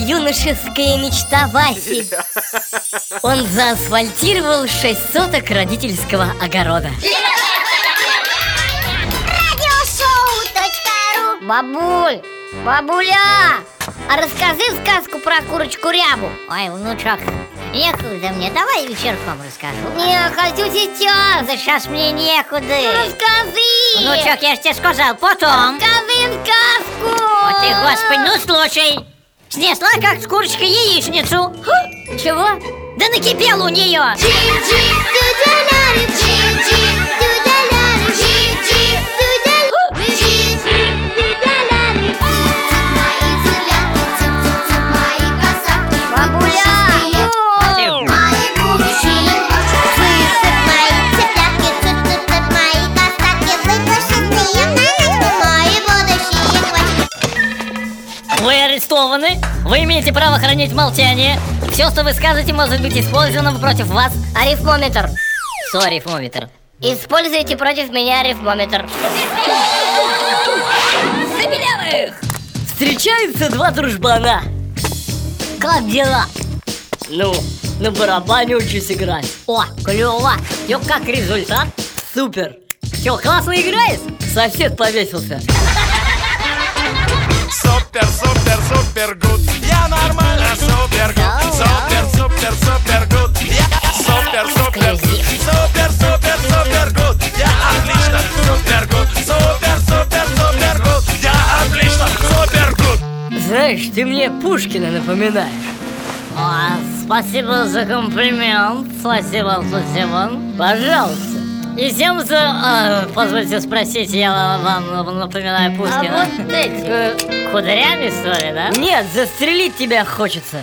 Юношеская мечта Васи. Он заасфальтировал 6 соток родительского огорода. Радиошоу.ру Бабуль, бабуля, а расскажи сказку про курочку Рябу. Ой, внучок, некуда мне, давай вечерком расскажу. Не, хочу сейчас сейчас мне некуда. Расскажи! Внучок, я же тебе сказал, потом. Расскажи сказку ты, господи, ну слушай. Снесла, как с курочкой, яичницу. Чего? Да накипело у нее Вы арестованы, вы имеете право хранить молчание Все, что вы скажете, может быть использовано против вас Арифмометр Что арифмометр? Используйте против меня арифмометр Забелявых! Встречаются два дружбана Как дела? Ну, на барабане учусь играть О, клево! И как результат? Супер Все, классно играешь? Сосед повесился Супер, супер, супер good. Я нормально, супер good Супер, супер, супер good. Я супер, супер Супер, супер, супер good. Я отлично, супер good Супер, супер, супер good. Я отлично, супер good. Знаешь, ты мне Пушкина напоминаешь. О, спасибо за комплимент Спасибо, спасибо. Пожалуйста И тем же, а, позвольте спросить, я вам напоминаю Пушкина А вот эти. Кудрями, что ли, да? Нет, застрелить тебя хочется.